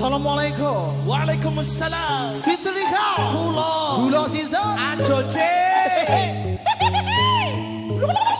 Assalamualaikum. Waalaikumsalam. Siti Liga Kulo Kulo Siti Anjoce Hehehehe